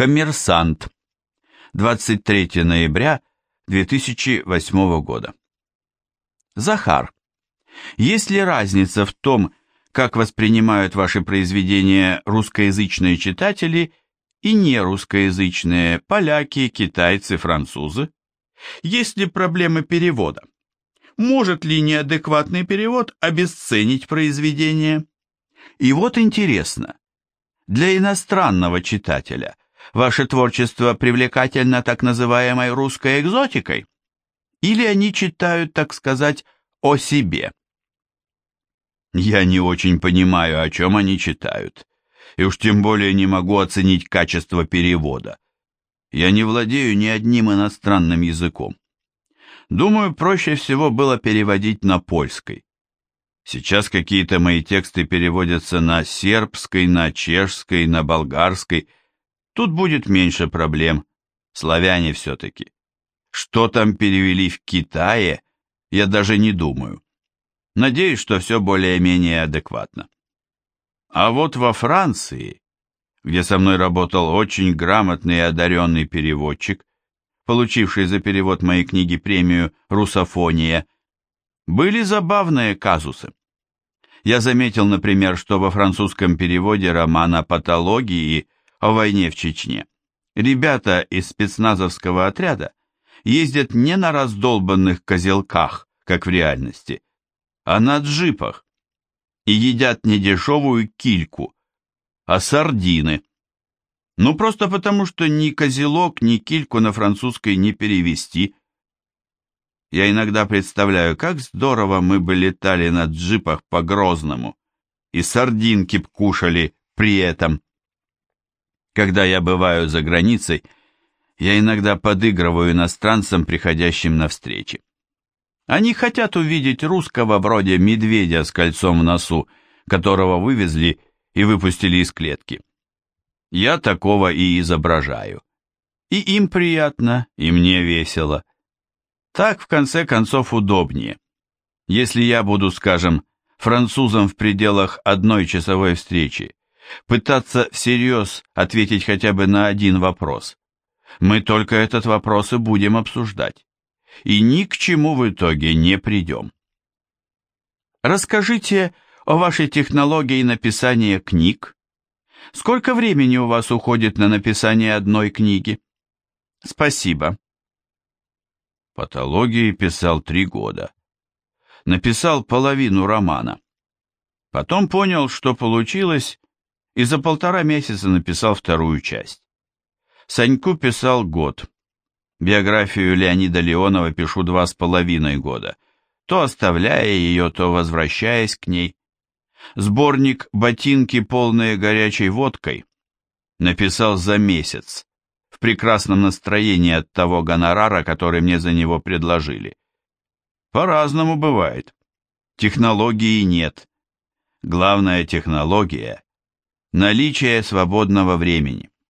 Коммерсант. 23 ноября 2008 года. Захар. Есть ли разница в том, как воспринимают ваши произведения русскоязычные читатели и нерусскоязычные поляки, китайцы, французы? Есть ли проблемы перевода? Может ли неадекватный перевод обесценить произведение? И вот интересно, для иностранного читателя ваше творчество привлекательно так называемой русской экзотикой? Или они читают, так сказать, о себе? Я не очень понимаю, о чем они читают, и уж тем более не могу оценить качество перевода. Я не владею ни одним иностранным языком. Думаю, проще всего было переводить на польской. Сейчас какие-то мои тексты переводятся на сербской, на чешской, на болгарской. Тут будет меньше проблем. Славяне все-таки. Что там перевели в Китае, я даже не думаю. Надеюсь, что все более-менее адекватно. А вот во Франции, где со мной работал очень грамотный и одаренный переводчик, получивший за перевод моей книги премию «Русофония», были забавные казусы. Я заметил, например, что во французском переводе романа «Патологии» о войне в Чечне ребята из спецназовского отряда ездят не на раздолбанных козелках, как в реальности, а на джипах, и едят не дешевую кильку, а сардины. Ну, просто потому, что ни козелок, ни кильку на французской не перевести. Я иногда представляю, как здорово мы бы летали на джипах по Грозному и сардинки б кушали при этом. Когда я бываю за границей, я иногда подыгрываю иностранцам, приходящим на встречи. Они хотят увидеть русского вроде медведя с кольцом в носу, которого вывезли и выпустили из клетки. Я такого и изображаю. И им приятно, и мне весело. Так, в конце концов, удобнее. Если я буду, скажем, французом в пределах одной часовой встречи, пытаться всерьез ответить хотя бы на один вопрос, мы только этот вопрос и будем обсуждать. И ни к чему в итоге не придем. Расскажите о вашей технологии написания книг. Сколько времени у вас уходит на написание одной книги? Спасибо. Патологии писал три года. Написал половину романа. Потом понял, что получилось, и за полтора месяца написал вторую часть. Саньку писал год. Биографию Леонида Леонова пишу два с половиной года, то оставляя ее, то возвращаясь к ней. Сборник «Ботинки, полные горячей водкой» написал за месяц, в прекрасном настроении от того гонорара, который мне за него предложили. По-разному бывает. Технологии нет. Главная технология – наличие свободного времени.